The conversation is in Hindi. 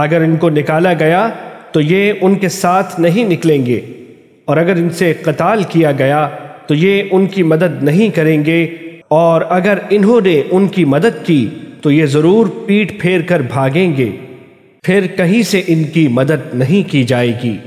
अगर इनको निकाला गया तो ये उनके साथ नहीं निकलेंगे। और अगर इनसे कताल किया गया तो ये उनकी मदद नहीं करेंगे। और अगर इन्होंने उनकी मदद की तो ये ज़रूर पीठ फेर कर भागेंगे। फिर कहीं से इनकी मदद नहीं की जाएगी।